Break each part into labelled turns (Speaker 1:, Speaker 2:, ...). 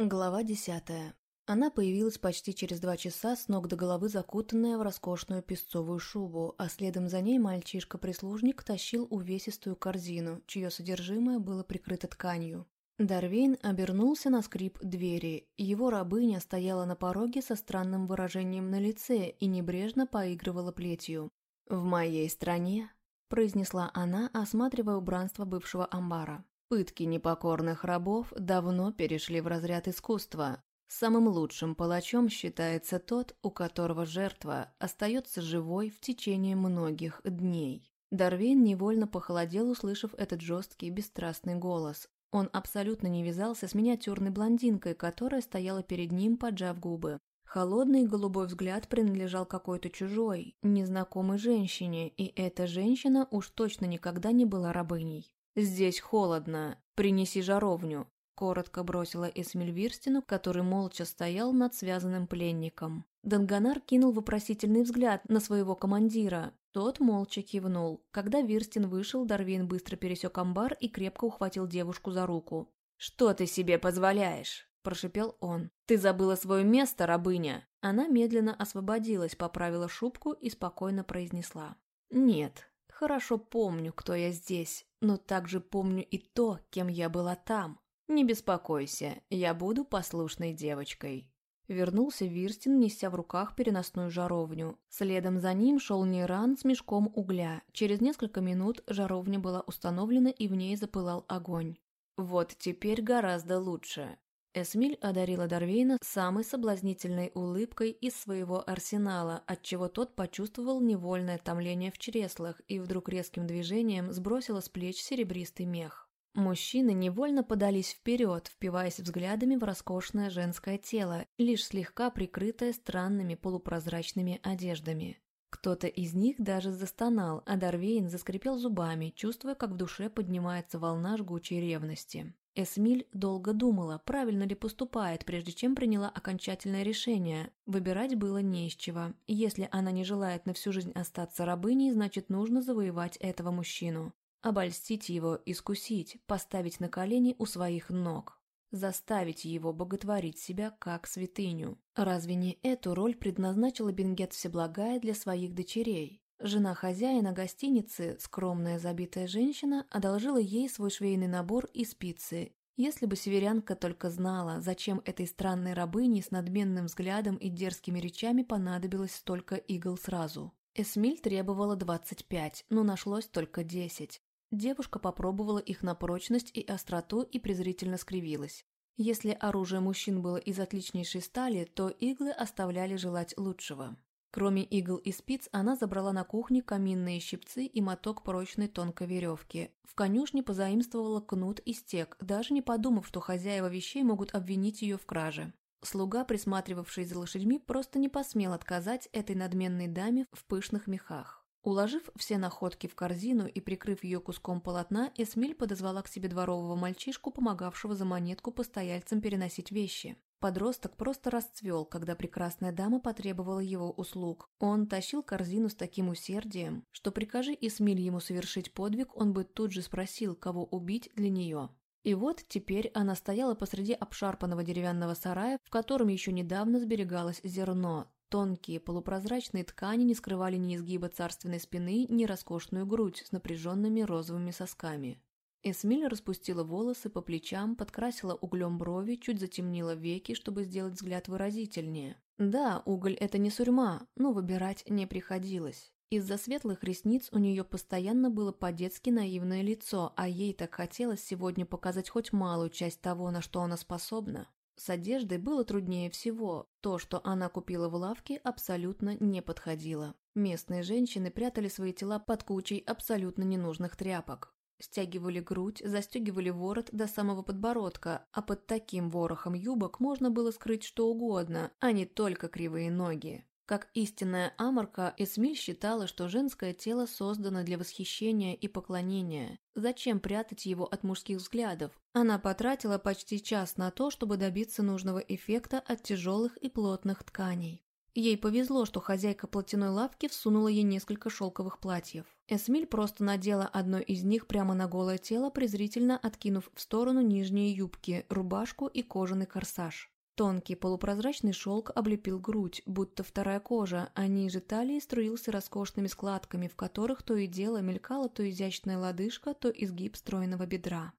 Speaker 1: Глава десятая. Она появилась почти через два часа, с ног до головы закутанная в роскошную песцовую шубу, а следом за ней мальчишка-прислужник тащил увесистую корзину, чье содержимое было прикрыто тканью. Дарвейн обернулся на скрип двери. Его рабыня стояла на пороге со странным выражением на лице и небрежно поигрывала плетью. «В моей стране», – произнесла она, осматривая убранство бывшего амбара. Пытки непокорных рабов давно перешли в разряд искусства. Самым лучшим палачом считается тот, у которого жертва остается живой в течение многих дней. Дарвин невольно похолодел, услышав этот жесткий, бесстрастный голос. Он абсолютно не вязался с миниатюрной блондинкой, которая стояла перед ним, поджав губы. Холодный голубой взгляд принадлежал какой-то чужой, незнакомой женщине, и эта женщина уж точно никогда не была рабыней. «Здесь холодно. Принеси жаровню», – коротко бросила Эсмель Вирстину, который молча стоял над связанным пленником. Данганар кинул вопросительный взгляд на своего командира. Тот молча кивнул. Когда Вирстин вышел, Дарвин быстро пересек амбар и крепко ухватил девушку за руку. «Что ты себе позволяешь?» – прошипел он. «Ты забыла свое место, рабыня!» Она медленно освободилась, поправила шубку и спокойно произнесла. «Нет, хорошо помню, кто я здесь но также помню и то, кем я была там. Не беспокойся, я буду послушной девочкой». Вернулся Вирстин, неся в руках переносную жаровню. Следом за ним шел Нейран с мешком угля. Через несколько минут жаровня была установлена и в ней запылал огонь. «Вот теперь гораздо лучше». Эсмиль одарила Дарвейна самой соблазнительной улыбкой из своего арсенала, отчего тот почувствовал невольное томление в чреслах и вдруг резким движением сбросила с плеч серебристый мех. Мужчины невольно подались вперед, впиваясь взглядами в роскошное женское тело, лишь слегка прикрытое странными полупрозрачными одеждами. Кто-то из них даже застонал, а Дарвейн заскрипел зубами, чувствуя, как в душе поднимается волна жгучей ревности. Эсмиль долго думала, правильно ли поступает, прежде чем приняла окончательное решение. Выбирать было не из чего. Если она не желает на всю жизнь остаться рабыней, значит нужно завоевать этого мужчину. Обольстить его, искусить, поставить на колени у своих ног. Заставить его боготворить себя как святыню. Разве не эту роль предназначила Бенгет Всеблагая для своих дочерей? Жена хозяина гостиницы, скромная забитая женщина, одолжила ей свой швейный набор и спицы. Если бы северянка только знала, зачем этой странной рабыне с надменным взглядом и дерзкими речами понадобилось столько игл сразу. Эсмиль требовала 25, но нашлось только 10. Девушка попробовала их на прочность и остроту и презрительно скривилась. Если оружие мужчин было из отличнейшей стали, то иглы оставляли желать лучшего. Кроме игл и спиц, она забрала на кухне каминные щипцы и моток прочной тонкой веревки. В конюшне позаимствовала кнут и стек, даже не подумав, что хозяева вещей могут обвинить ее в краже. Слуга, присматривавший за лошадьми, просто не посмел отказать этой надменной даме в пышных мехах. Уложив все находки в корзину и прикрыв ее куском полотна, Эсмиль подозвала к себе дворового мальчишку, помогавшего за монетку постояльцам переносить вещи. Подросток просто расцвел, когда прекрасная дама потребовала его услуг. Он тащил корзину с таким усердием, что прикажи Исмиль ему совершить подвиг, он бы тут же спросил, кого убить для нее. И вот теперь она стояла посреди обшарпанного деревянного сарая, в котором еще недавно сберегалось зерно. Тонкие полупрозрачные ткани не скрывали ни изгиба царственной спины, ни роскошную грудь с напряженными розовыми сосками. Эсмиль распустила волосы по плечам, подкрасила углем брови, чуть затемнила веки, чтобы сделать взгляд выразительнее. Да, уголь – это не сурьма, но выбирать не приходилось. Из-за светлых ресниц у нее постоянно было по-детски наивное лицо, а ей так хотелось сегодня показать хоть малую часть того, на что она способна. С одеждой было труднее всего. То, что она купила в лавке, абсолютно не подходило. Местные женщины прятали свои тела под кучей абсолютно ненужных тряпок. Стягивали грудь, застегивали ворот до самого подбородка, а под таким ворохом юбок можно было скрыть что угодно, а не только кривые ноги. Как истинная аморка, Эсмиль считала, что женское тело создано для восхищения и поклонения. Зачем прятать его от мужских взглядов? Она потратила почти час на то, чтобы добиться нужного эффекта от тяжелых и плотных тканей. Ей повезло, что хозяйка платяной лавки всунула ей несколько шелковых платьев. Эсмиль просто надела одно из них прямо на голое тело, презрительно откинув в сторону нижние юбки, рубашку и кожаный корсаж. Тонкий полупрозрачный шелк облепил грудь, будто вторая кожа, а ниже талии струился роскошными складками, в которых то и дело мелькала то изящная лодыжка, то изгиб стройного бедра.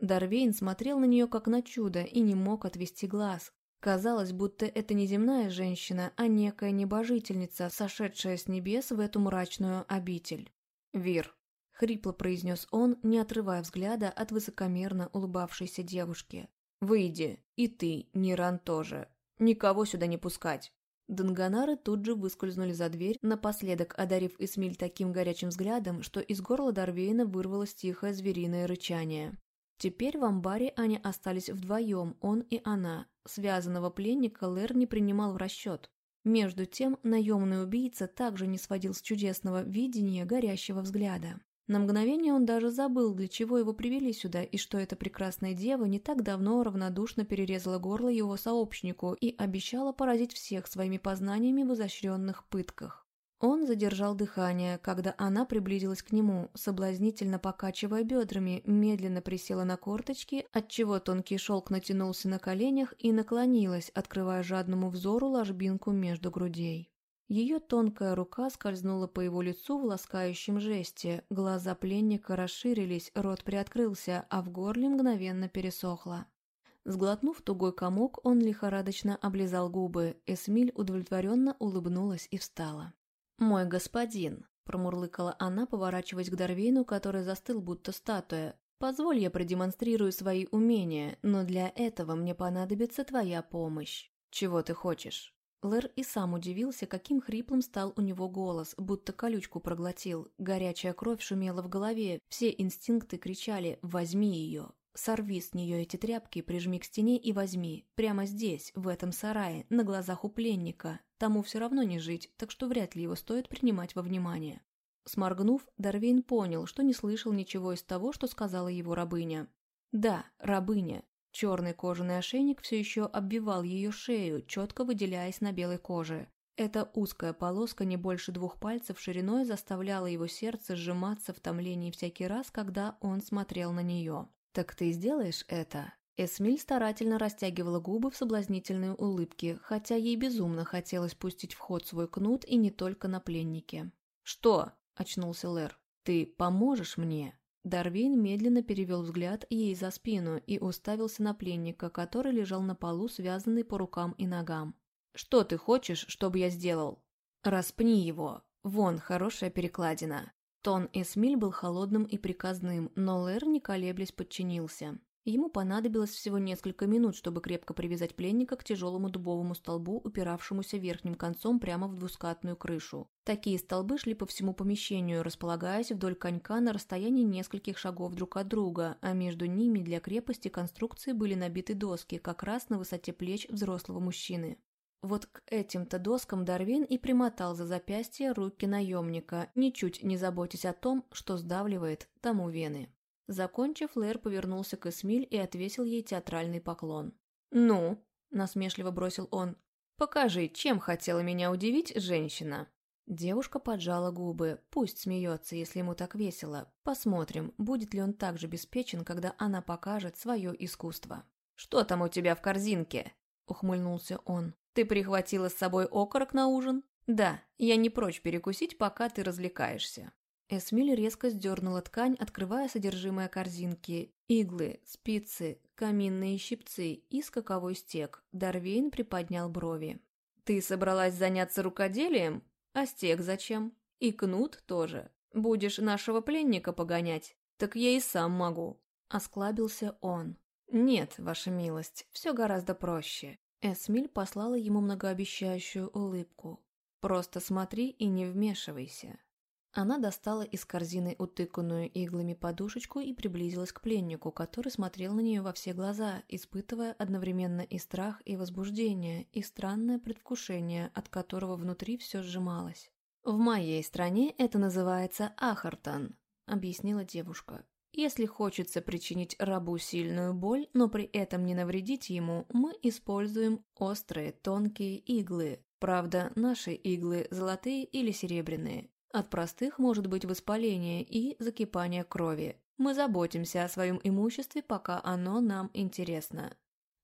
Speaker 1: Дарвейн смотрел на нее как на чудо и не мог отвести глаз. Казалось, будто это не земная женщина, а некая небожительница, сошедшая с небес в эту мрачную обитель. «Вир», — хрипло произнес он, не отрывая взгляда от высокомерно улыбавшейся девушки. «Выйди, и ты, Ниран тоже. Никого сюда не пускать». Данганары тут же выскользнули за дверь, напоследок одарив Эсмиль таким горячим взглядом, что из горла Дарвейна вырвалось тихое звериное рычание. Теперь в амбаре они остались вдвоем, он и она. Связанного пленника Лэр не принимал в расчет. Между тем, наемный убийца также не сводил с чудесного видения горящего взгляда. На мгновение он даже забыл, для чего его привели сюда, и что эта прекрасная дева не так давно равнодушно перерезала горло его сообщнику и обещала поразить всех своими познаниями в изощренных пытках. Он задержал дыхание, когда она приблизилась к нему, соблазнительно покачивая бедрами, медленно присела на корточки, отчего тонкий шелк натянулся на коленях и наклонилась, открывая жадному взору ложбинку между грудей. Ее тонкая рука скользнула по его лицу в ласкающем жесте, глаза пленника расширились, рот приоткрылся, а в горле мгновенно пересохло. Сглотнув тугой комок, он лихорадочно облизал губы, Эсмиль удовлетворенно улыбнулась и встала. «Мой господин», – промурлыкала она, поворачиваясь к Дарвейну, который застыл будто статуя. «Позволь я продемонстрирую свои умения, но для этого мне понадобится твоя помощь. Чего ты хочешь?» Лэр и сам удивился, каким хриплым стал у него голос, будто колючку проглотил. Горячая кровь шумела в голове, все инстинкты кричали «возьми ее». Сорви с нее эти тряпки, прижми к стене и возьми. Прямо здесь, в этом сарае, на глазах у пленника. Тому все равно не жить, так что вряд ли его стоит принимать во внимание. Сморгнув, Дарвейн понял, что не слышал ничего из того, что сказала его рабыня. Да, рабыня. Черный кожаный ошейник все еще обвивал ее шею, четко выделяясь на белой коже. Эта узкая полоска не больше двух пальцев шириной заставляла его сердце сжиматься в томлении всякий раз, когда он смотрел на нее. «Так ты сделаешь это?» Эсмиль старательно растягивала губы в соблазнительной улыбке, хотя ей безумно хотелось пустить в ход свой кнут и не только на пленнике. «Что?» – очнулся Лэр. «Ты поможешь мне?» Дарвин медленно перевел взгляд ей за спину и уставился на пленника, который лежал на полу, связанный по рукам и ногам. «Что ты хочешь, чтобы я сделал?» «Распни его. Вон, хорошая перекладина. Тон Эсмиль был холодным и приказным, но Лэр, не колеблясь, подчинился. Ему понадобилось всего несколько минут, чтобы крепко привязать пленника к тяжелому дубовому столбу, упиравшемуся верхним концом прямо в двускатную крышу. Такие столбы шли по всему помещению, располагаясь вдоль конька на расстоянии нескольких шагов друг от друга, а между ними для крепости конструкции были набиты доски, как раз на высоте плеч взрослого мужчины. Вот к этим-то доскам Дарвин и примотал за запястье руки наемника, ничуть не заботясь о том, что сдавливает тому вены. Закончив, Лэр повернулся к Эсмиль и отвесил ей театральный поклон. «Ну?» – насмешливо бросил он. «Покажи, чем хотела меня удивить женщина?» Девушка поджала губы. Пусть смеется, если ему так весело. Посмотрим, будет ли он так же беспечен, когда она покажет свое искусство. «Что там у тебя в корзинке?» – ухмыльнулся он. Ты прихватила с собой окорок на ужин? Да, я не прочь перекусить, пока ты развлекаешься. Эсмиль резко сдернула ткань, открывая содержимое корзинки. Иглы, спицы, каминные щипцы и скаковой стек. Дарвейн приподнял брови. «Ты собралась заняться рукоделием? А стек зачем? И кнут тоже. Будешь нашего пленника погонять? Так я и сам могу». Осклабился он. «Нет, ваша милость, все гораздо проще. Эсмиль послала ему многообещающую улыбку. «Просто смотри и не вмешивайся». Она достала из корзины утыканную иглами подушечку и приблизилась к пленнику, который смотрел на нее во все глаза, испытывая одновременно и страх, и возбуждение, и странное предвкушение, от которого внутри все сжималось. «В моей стране это называется Ахартан», — объяснила девушка. Если хочется причинить рабу сильную боль, но при этом не навредить ему, мы используем острые, тонкие иглы. Правда, наши иглы золотые или серебряные. От простых может быть воспаление и закипание крови. Мы заботимся о своем имуществе, пока оно нам интересно.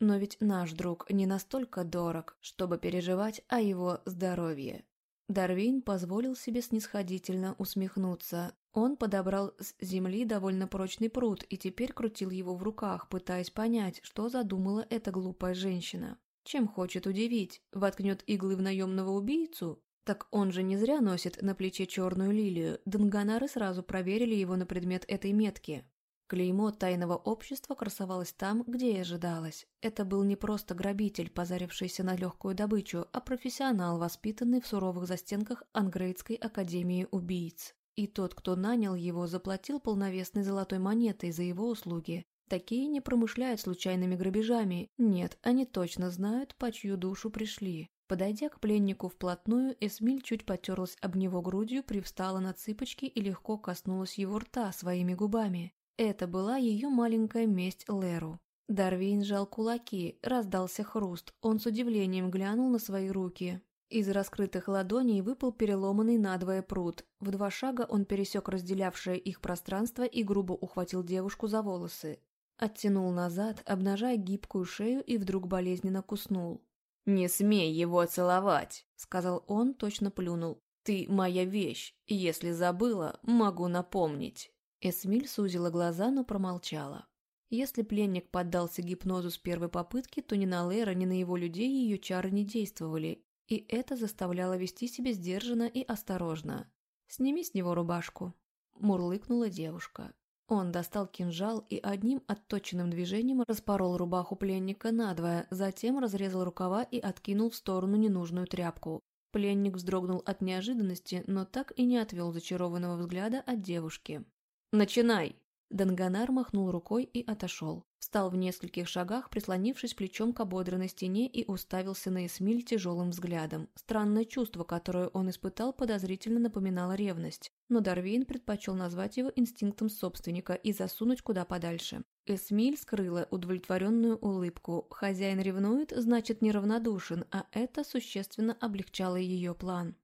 Speaker 1: Но ведь наш друг не настолько дорог, чтобы переживать о его здоровье. Дарвин позволил себе снисходительно усмехнуться. Он подобрал с земли довольно прочный пруд и теперь крутил его в руках, пытаясь понять, что задумала эта глупая женщина. Чем хочет удивить? Воткнет иглы в наемного убийцу? Так он же не зря носит на плече черную лилию. Данганары сразу проверили его на предмет этой метки. Клеймо тайного общества красовалось там, где и ожидалось. Это был не просто грабитель, позарившийся на легкую добычу, а профессионал, воспитанный в суровых застенках Ангрейдской академии убийц. И тот, кто нанял его, заплатил полновесной золотой монетой за его услуги. Такие не промышляют случайными грабежами. Нет, они точно знают, по чью душу пришли. Подойдя к пленнику вплотную, Эсмиль чуть потерлась об него грудью, привстала на цыпочки и легко коснулась его рта своими губами. Это была ее маленькая месть Леру. Дарвин сжал кулаки, раздался хруст. Он с удивлением глянул на свои руки. Из раскрытых ладоней выпал переломанный надвое пруд. В два шага он пересек разделявшее их пространство и грубо ухватил девушку за волосы. Оттянул назад, обнажая гибкую шею и вдруг болезненно куснул. «Не смей его целовать!» — сказал он, точно плюнул. «Ты моя вещь, если забыла, могу напомнить». Эсмиль сузила глаза, но промолчала. Если пленник поддался гипнозу с первой попытки, то ни на Лера, ни на его людей ее чары не действовали, и это заставляло вести себя сдержанно и осторожно. «Сними с него рубашку», – мурлыкнула девушка. Он достал кинжал и одним отточенным движением распорол рубаху пленника надвое, затем разрезал рукава и откинул в сторону ненужную тряпку. Пленник вздрогнул от неожиданности, но так и не отвел зачарованного взгляда от девушки. «Начинай!» Данганар махнул рукой и отошел. Встал в нескольких шагах, прислонившись плечом к ободранной стене и уставился на Эсмиль тяжелым взглядом. Странное чувство, которое он испытал, подозрительно напоминало ревность. Но Дарвин предпочел назвать его инстинктом собственника и засунуть куда подальше. Эсмиль скрыла удовлетворенную улыбку. Хозяин ревнует, значит неравнодушен, а это существенно облегчало ее план.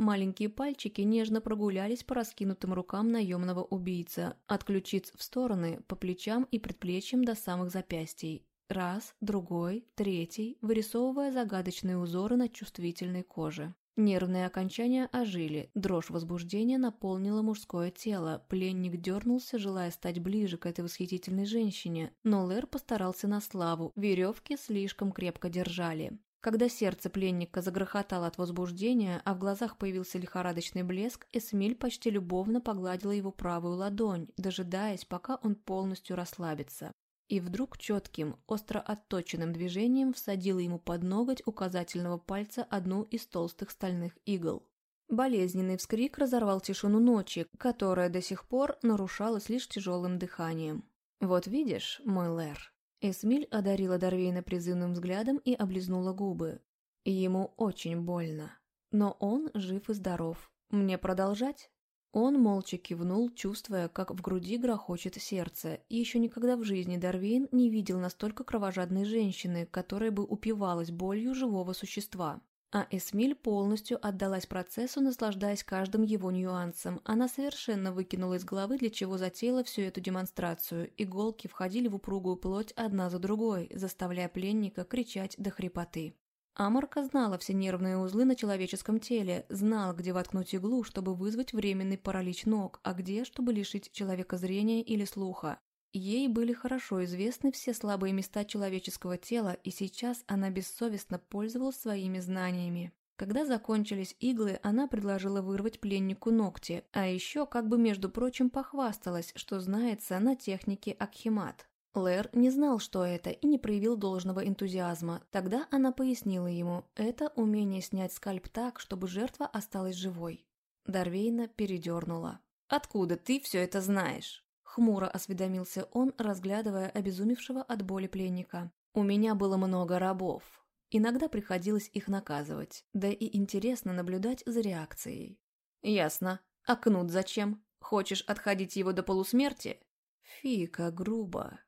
Speaker 1: Маленькие пальчики нежно прогулялись по раскинутым рукам наемного убийца, от ключиц в стороны, по плечам и предплечьям до самых запястий. Раз, другой, третий, вырисовывая загадочные узоры на чувствительной коже. Нервные окончания ожили, дрожь возбуждения наполнила мужское тело, пленник дернулся, желая стать ближе к этой восхитительной женщине, но Лэр постарался на славу, веревки слишком крепко держали. Когда сердце пленника загрохотало от возбуждения, а в глазах появился лихорадочный блеск, Эсмиль почти любовно погладила его правую ладонь, дожидаясь, пока он полностью расслабится. И вдруг четким, остро отточенным движением всадила ему под ноготь указательного пальца одну из толстых стальных игл. Болезненный вскрик разорвал тишину ночи, которая до сих пор нарушалась лишь тяжелым дыханием. «Вот видишь, мой Лэр, Эсмиль одарила Дарвейна призывным взглядом и облизнула губы. Ему очень больно. Но он жив и здоров. Мне продолжать? Он молча кивнул, чувствуя, как в груди грохочет сердце, и еще никогда в жизни Дарвейн не видел настолько кровожадной женщины, которая бы упивалась болью живого существа. А Эсмиль полностью отдалась процессу, наслаждаясь каждым его нюансом. Она совершенно выкинула из головы, для чего затеяла всю эту демонстрацию. Иголки входили в упругую плоть одна за другой, заставляя пленника кричать до хрипоты. Амарка знала все нервные узлы на человеческом теле, знала, где воткнуть иглу, чтобы вызвать временный паралич ног, а где, чтобы лишить человека зрения или слуха. Ей были хорошо известны все слабые места человеческого тела, и сейчас она бессовестно пользовалась своими знаниями. Когда закончились иглы, она предложила вырвать пленнику ногти, а еще, как бы между прочим, похвасталась, что знается на технике Акхимат. Лэр не знал, что это, и не проявил должного энтузиазма. Тогда она пояснила ему, это умение снять скальп так, чтобы жертва осталась живой. Дарвейна передернула. «Откуда ты все это знаешь?» Хмуро осведомился он, разглядывая обезумевшего от боли пленника. «У меня было много рабов. Иногда приходилось их наказывать, да и интересно наблюдать за реакцией». «Ясно. А кнут зачем? Хочешь отходить его до полусмерти?» «Фика, грубо».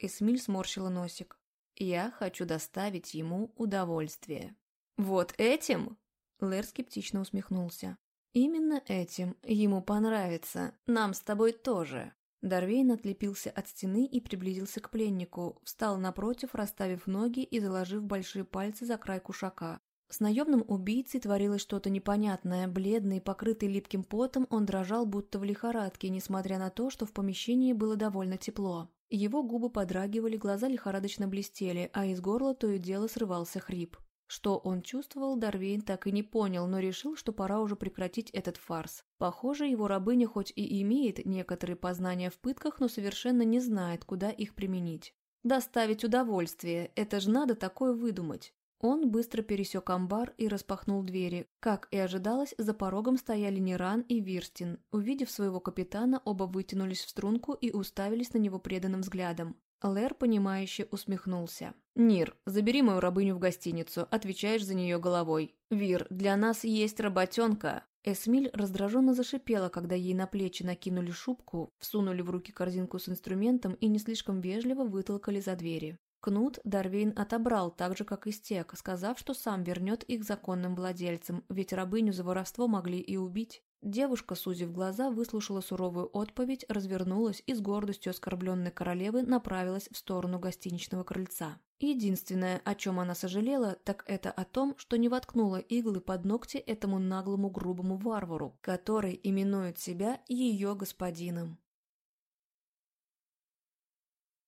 Speaker 1: Эсмиль сморщила носик. «Я хочу доставить ему удовольствие». «Вот этим?» Лэр скептично усмехнулся. Именно этим ему понравится. Нам с тобой тоже. Дарвейн отлепился от стены и приблизился к пленнику, встал напротив, расставив ноги и заложив большие пальцы за край кушака. С наемным убийцей творилось что-то непонятное. Бледный, покрытый липким потом, он дрожал, будто в лихорадке, несмотря на то, что в помещении было довольно тепло. Его губы подрагивали, глаза лихорадочно блестели, а из горла то и дело срывался хрип. Что он чувствовал, Дарвейн так и не понял, но решил, что пора уже прекратить этот фарс. Похоже, его рабыня хоть и имеет некоторые познания в пытках, но совершенно не знает, куда их применить. Доставить удовольствие, это же надо такое выдумать. Он быстро пересек амбар и распахнул двери. Как и ожидалось, за порогом стояли Ниран и Вирстин. Увидев своего капитана, оба вытянулись в струнку и уставились на него преданным взглядом. Лэр, понимающе усмехнулся. «Нир, забери мою рабыню в гостиницу, отвечаешь за нее головой. Вир, для нас есть работенка». Эсмиль раздраженно зашипела, когда ей на плечи накинули шубку, всунули в руки корзинку с инструментом и не слишком вежливо вытолкали за двери. Кнут Дарвейн отобрал, так же, как и стек, сказав, что сам вернет их законным владельцам, ведь рабыню за воровство могли и убить. Девушка, сузив глаза, выслушала суровую отповедь, развернулась и с гордостью оскорбленной королевы направилась в сторону гостиничного крыльца. Единственное, о чем она сожалела, так это о том, что не воткнула иглы под ногти этому наглому грубому варвару, который именует себя ее господином.